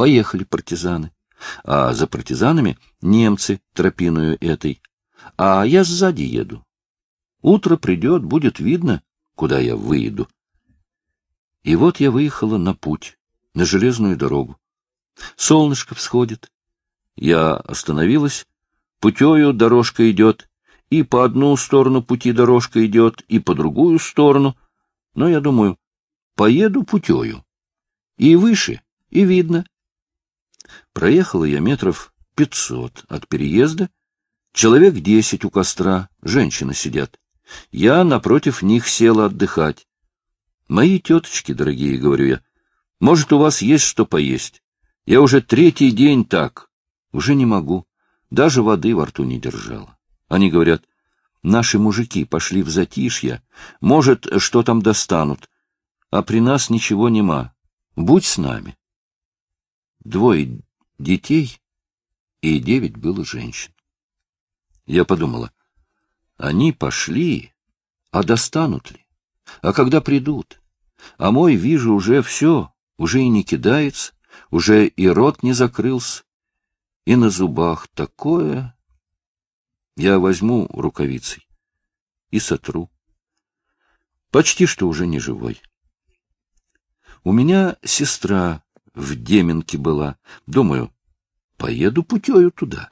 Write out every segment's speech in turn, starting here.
Поехали партизаны. А за партизанами немцы тропиною этой. А я сзади еду. Утро придет, будет видно, куда я выеду. И вот я выехала на путь, на железную дорогу. Солнышко всходит. Я остановилась. Путею дорожка идет. И по одну сторону пути дорожка идет, и по другую сторону. Но я думаю, поеду путею. И выше, и видно. Проехала я метров пятьсот от переезда. Человек десять у костра, женщины сидят. Я напротив них села отдыхать. Мои теточки, дорогие, говорю я, может, у вас есть что поесть? Я уже третий день так. Уже не могу. Даже воды во рту не держала. Они говорят, наши мужики пошли в затишье, может, что там достанут, а при нас ничего нема. Будь с нами. Двое детей и девять было женщин. Я подумала, они пошли, а достанут ли? А когда придут? А мой, вижу, уже все, уже и не кидается, уже и рот не закрылся, и на зубах такое... Я возьму рукавицей и сотру. Почти что уже не живой. У меня сестра в Деменке была. Думаю, поеду путею туда.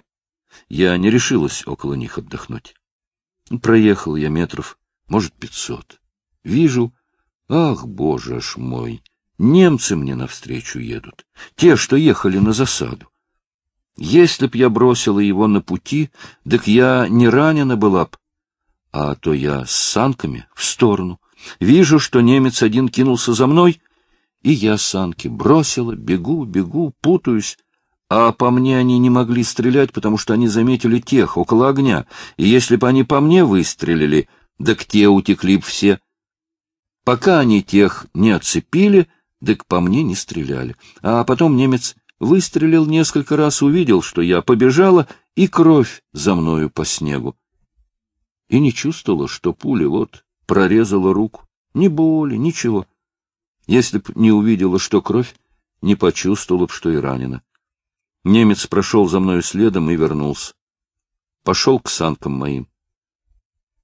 Я не решилась около них отдохнуть. Проехал я метров, может, пятьсот. Вижу, ах, боже ж мой, немцы мне навстречу едут, те, что ехали на засаду. Если б я бросила его на пути, так я не ранена была б, а то я с санками в сторону. Вижу, что немец один кинулся за мной, и я санки бросила, бегу, бегу, путаюсь, а по мне они не могли стрелять, потому что они заметили тех около огня, и если бы они по мне выстрелили, так те утекли б все. Пока они тех не отцепили, так по мне не стреляли. А потом немец выстрелил несколько раз, увидел, что я побежала, и кровь за мною по снегу. И не чувствовала, что пуля вот прорезала руку. Ни боли, ничего. Если б не увидела, что кровь, не почувствовала б, что и ранена. Немец прошел за мною следом и вернулся. Пошел к санкам моим.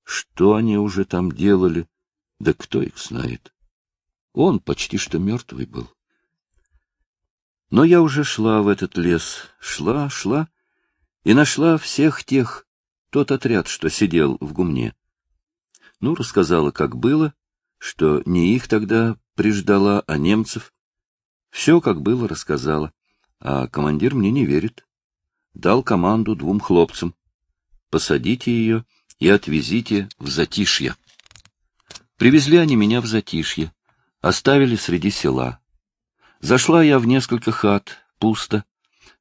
Что они уже там делали, да кто их знает. Он почти что мертвый был. Но я уже шла в этот лес, шла, шла, и нашла всех тех, тот отряд, что сидел в гумне. Ну, рассказала, как было, что не их тогда приждала, а немцев. Все, как было, рассказала. А командир мне не верит. Дал команду двум хлопцам. Посадите ее и отвезите в затишье. Привезли они меня в затишье, оставили среди села. Зашла я в несколько хат, пусто.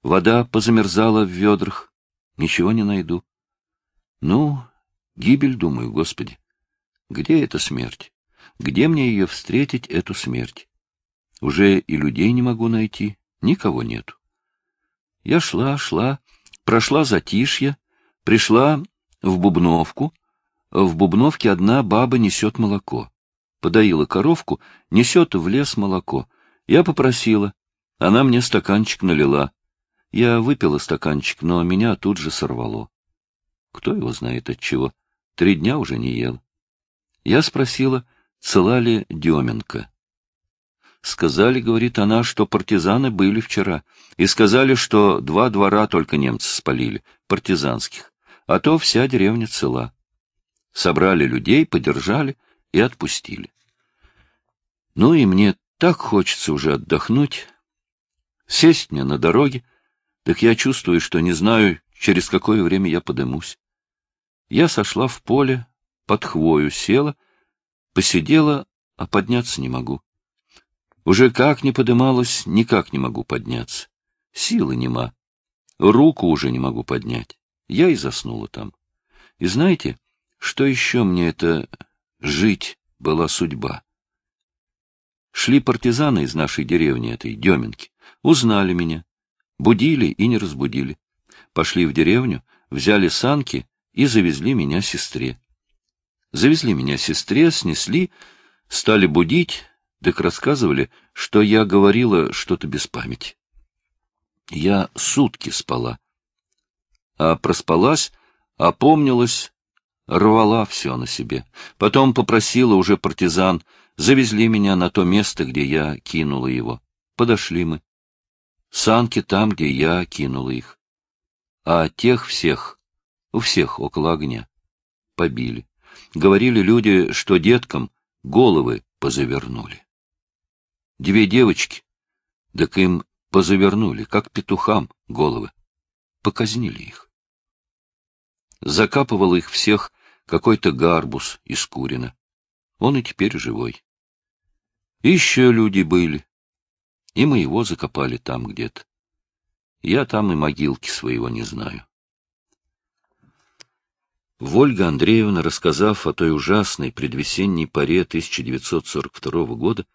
Вода позамерзала в ведрах. Ничего не найду. Ну, гибель, думаю, Господи. Где эта смерть? Где мне ее встретить, эту смерть? Уже и людей не могу найти, никого нету. Я шла, шла, прошла затишье, пришла в Бубновку. В Бубновке одна баба несет молоко. Подоила коровку, несет в лес молоко. Я попросила. Она мне стаканчик налила. Я выпила стаканчик, но меня тут же сорвало. Кто его знает от чего? Три дня уже не ел. Я спросила, цела ли Деменка. Сказали, говорит она, что партизаны были вчера, и сказали, что два двора только немцы спалили, партизанских, а то вся деревня цела. Собрали людей, подержали и отпустили. Ну и мне так хочется уже отдохнуть, сесть мне на дороге, так я чувствую, что не знаю, через какое время я подымусь. Я сошла в поле, под хвою села, посидела, а подняться не могу. Уже как не подымалась, никак не могу подняться. Силы нема. Руку уже не могу поднять. Я и заснула там. И знаете, что еще мне это жить была судьба? Шли партизаны из нашей деревни этой, Деменки, узнали меня, будили и не разбудили. Пошли в деревню, взяли санки и завезли меня сестре. Завезли меня сестре, снесли, стали будить, так рассказывали, что я говорила что-то без памяти. Я сутки спала. А проспалась, опомнилась, рвала все на себе. Потом попросила уже партизан, завезли меня на то место, где я кинула его. Подошли мы. Санки там, где я кинула их. А тех всех, у всех около огня, побили. Говорили люди, что деткам головы позавернули. Две девочки, так им позавернули, как петухам, головы. Показнили их. Закапывал их всех какой-то гарбус из Курина. Он и теперь живой. еще люди были. И мы его закопали там где-то. Я там и могилки своего не знаю. Вольга Андреевна, рассказав о той ужасной предвесенней паре 1942 года,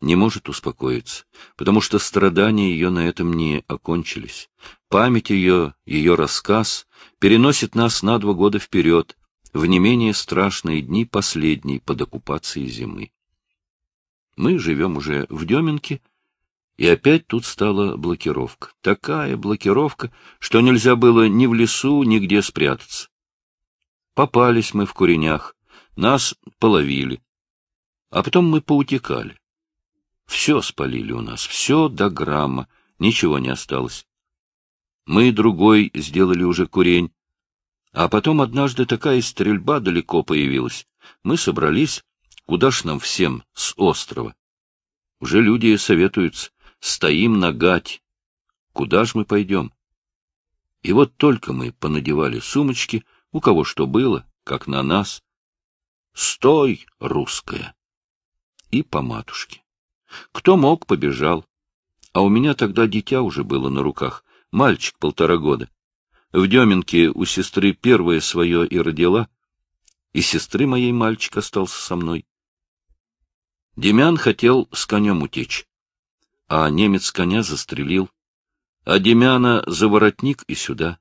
не может успокоиться, потому что страдания ее на этом не окончились. Память ее, ее рассказ переносит нас на два года вперед, в не менее страшные дни последней под оккупацией зимы. Мы живем уже в Деменке, и опять тут стала блокировка. Такая блокировка, что нельзя было ни в лесу, ни где спрятаться. Попались мы в куренях, нас половили, а потом мы поутекали. Все спалили у нас, все до грамма, ничего не осталось. Мы другой сделали уже курень. А потом однажды такая стрельба далеко появилась. Мы собрались, куда ж нам всем с острова. Уже люди советуются, стоим на гать. Куда ж мы пойдем? И вот только мы понадевали сумочки, у кого что было, как на нас. Стой, русская! И по матушке. Кто мог, побежал. А у меня тогда дитя уже было на руках, мальчик полтора года. В Деменке у сестры первое свое и родила, и сестры моей мальчик остался со мной. Демян хотел с конем утечь, а немец коня застрелил, а Демяна за воротник и сюда.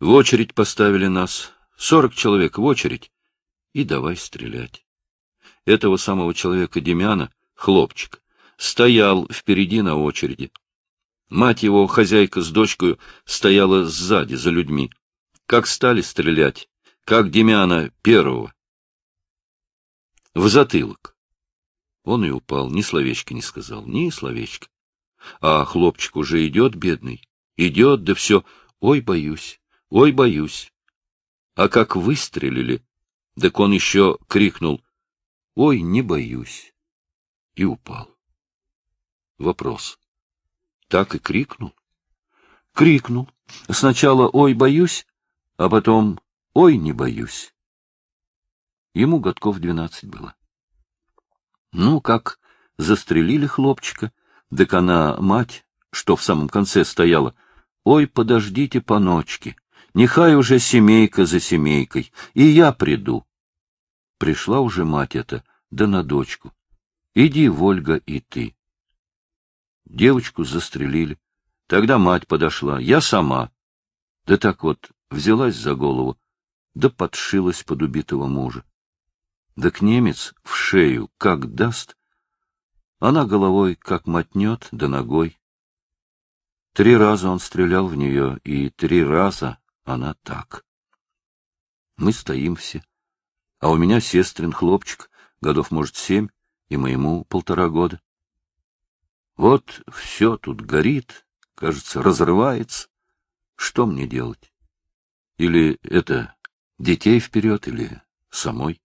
В очередь поставили нас, сорок человек в очередь, и давай стрелять. Этого самого человека Демяна хлопчик, стоял впереди на очереди. Мать его, хозяйка с дочкой, стояла сзади, за людьми. Как стали стрелять, как Демяна первого. В затылок. Он и упал, ни словечка не сказал, ни словечка. А хлопчик уже идет, бедный, идет, да все, ой, боюсь, ой, боюсь. А как выстрелили, так он еще крикнул, ой, не боюсь и упал. Вопрос. Так и крикнул? Крикнул. Сначала «Ой, боюсь», а потом «Ой, не боюсь». Ему годков двенадцать было. Ну, как застрелили хлопчика, так она, мать, что в самом конце стояла, «Ой, подождите по ночке, нехай уже семейка за семейкой, и я приду». Пришла уже мать эта, да на дочку. Иди, Вольга, и ты. Девочку застрелили. Тогда мать подошла, я сама. Да так вот, взялась за голову, да подшилась под убитого мужа. Да к немец в шею как даст, она головой как мотнет, да ногой. Три раза он стрелял в нее, и три раза она так. Мы стоим все, а у меня сестрин хлопчик, годов, может, семь, и моему полтора года. Вот все тут горит, кажется, разрывается. Что мне делать? Или это детей вперед, или самой?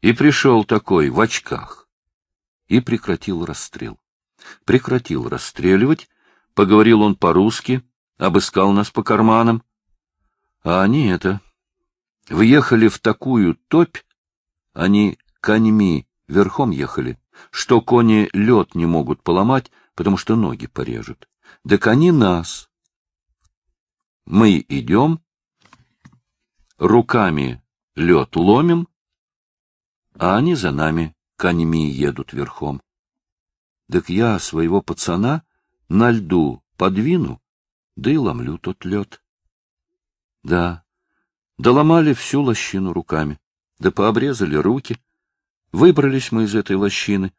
И пришел такой в очках и прекратил расстрел. Прекратил расстреливать, поговорил он по-русски, обыскал нас по карманам. А они это... Въехали в такую топь, они коньми верхом ехали, что кони лед не могут поломать, потому что ноги порежут. Так они нас. Мы идем, руками лед ломим, а они за нами коньми едут верхом. Так я своего пацана на льду подвину, да и ломлю тот лед. Да, доломали всю лощину руками, да пообрезали руки, Выбрались мы из этой лощины.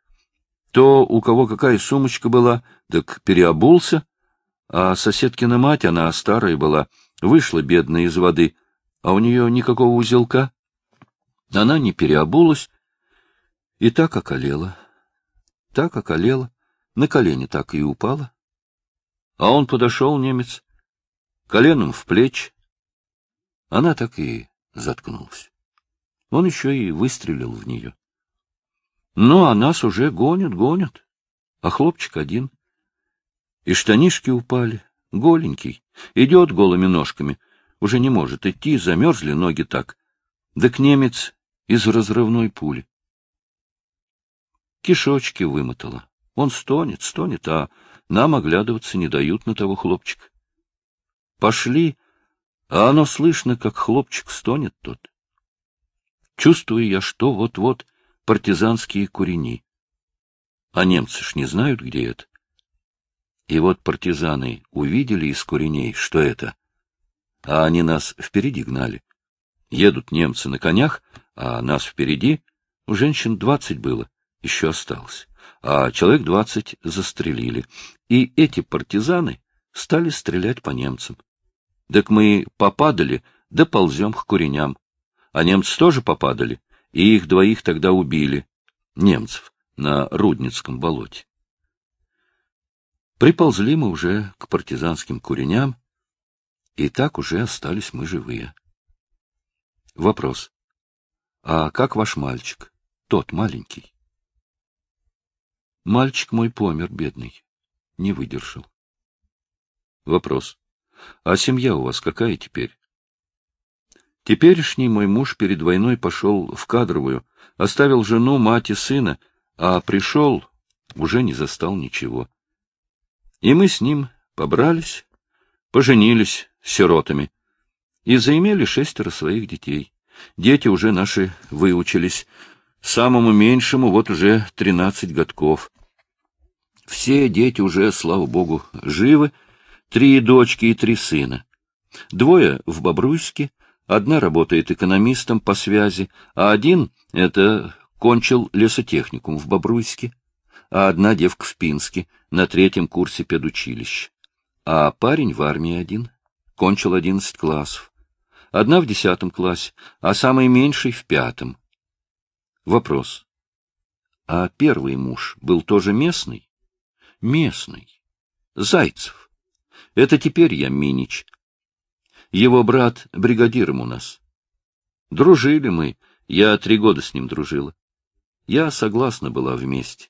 То, у кого какая сумочка была, так переобулся, А соседкина мать, она старая была, вышла бедная из воды, а у нее никакого узелка. Она не переобулась и так околела. Так околела, на колени так и упала. А он подошел, немец, коленом в плечи. Она так и заткнулась. Он еще и выстрелил в нее. Ну, а нас уже гонят, гонят. А хлопчик один. И штанишки упали, голенький. Идет голыми ножками. Уже не может идти, замерзли ноги так. Да к немец из разрывной пули. Кишочки вымотала. Он стонет, стонет, а нам оглядываться не дают на того хлопчика. Пошли, а оно слышно, как хлопчик стонет тот. Чувствую я, что вот-вот партизанские курени. А немцы ж не знают, где это. И вот партизаны увидели из куреней, что это. А они нас впереди гнали. Едут немцы на конях, а нас впереди. У женщин двадцать было, еще осталось. А человек двадцать застрелили. И эти партизаны стали стрелять по немцам. Так мы попадали, да ползем к куреням. А немцы тоже попадали, и их двоих тогда убили, немцев, на Рудницком болоте. Приползли мы уже к партизанским куреням, и так уже остались мы живые. Вопрос. А как ваш мальчик? Тот маленький. Мальчик мой помер, бедный. Не выдержал. Вопрос. А семья у вас какая теперь? Теперешний мой муж перед войной пошел в кадровую, оставил жену, мать и сына, а пришел, уже не застал ничего. И мы с ним побрались, поженились сиротами и заимели шестеро своих детей. Дети уже наши выучились, самому меньшему вот уже тринадцать годков. Все дети уже, слава богу, живы, три дочки и три сына. Двое в Бобруйске, Одна работает экономистом по связи, а один — это кончил лесотехникум в Бобруйске, а одна девка в Пинске на третьем курсе педучилища. А парень в армии один, кончил одиннадцать классов. Одна в десятом классе, а самый меньший в пятом. Вопрос. А первый муж был тоже местный? Местный. Зайцев. Это теперь я Минич, его брат бригадиром у нас. Дружили мы, я три года с ним дружила. Я согласна была вместе.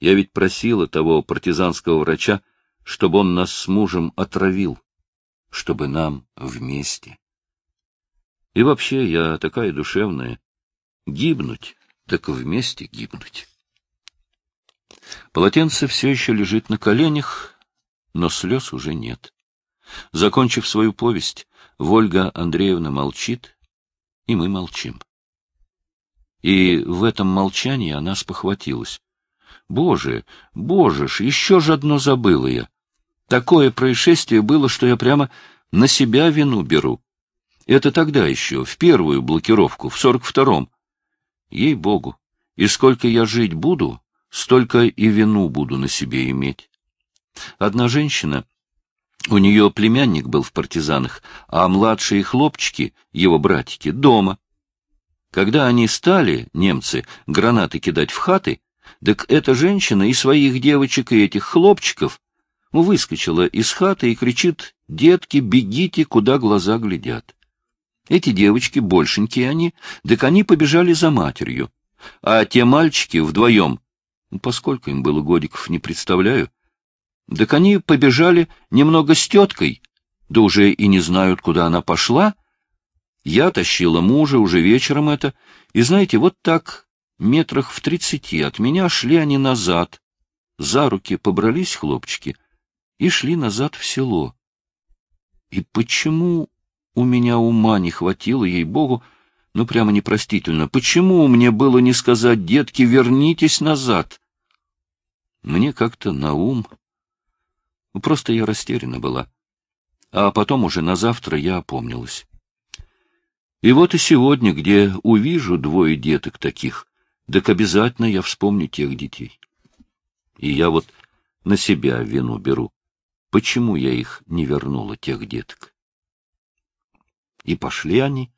Я ведь просила того партизанского врача, чтобы он нас с мужем отравил, чтобы нам вместе. И вообще я такая душевная. Гибнуть, так вместе гибнуть. Полотенце все еще лежит на коленях, но слез уже нет. Закончив свою повесть, Вольга Андреевна молчит, и мы молчим. И в этом молчании она спохватилась. Боже, боже ж, еще же одно забыла я. Такое происшествие было, что я прямо на себя вину беру. Это тогда еще, в первую блокировку, в сорок втором. Ей-богу, и сколько я жить буду, столько и вину буду на себе иметь. Одна женщина у нее племянник был в партизанах, а младшие хлопчики, его братики, дома. Когда они стали, немцы, гранаты кидать в хаты, так эта женщина и своих девочек, и этих хлопчиков выскочила из хаты и кричит «Детки, бегите, куда глаза глядят». Эти девочки, большенькие они, так они побежали за матерью. А те мальчики вдвоем, поскольку им было годиков, не представляю, так они побежали немного с теткой, да уже и не знают, куда она пошла. Я тащила мужа уже вечером это, и, знаете, вот так, метрах в тридцати от меня шли они назад. За руки побрались хлопчики и шли назад в село. И почему у меня ума не хватило, ей-богу, ну прямо непростительно, почему мне было не сказать, детки, вернитесь назад? Мне как-то на ум просто я растеряна была. А потом уже на завтра я опомнилась. И вот и сегодня, где увижу двое деток таких, так обязательно я вспомню тех детей. И я вот на себя вину беру. почему я их не вернула, тех деток. И пошли они.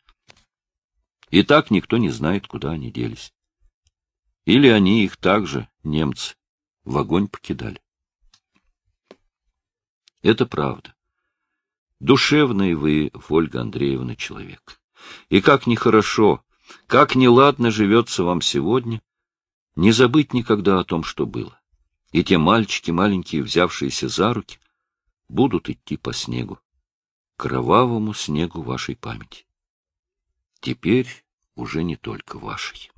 И так никто не знает, куда они делись. Или они их также, немцы, в огонь покидали. Это правда. Душевный вы, Ольга Андреевна, человек. И как нехорошо, как неладно живется вам сегодня, не забыть никогда о том, что было. И те мальчики маленькие, взявшиеся за руки, будут идти по снегу, кровавому снегу вашей памяти. Теперь уже не только вашей.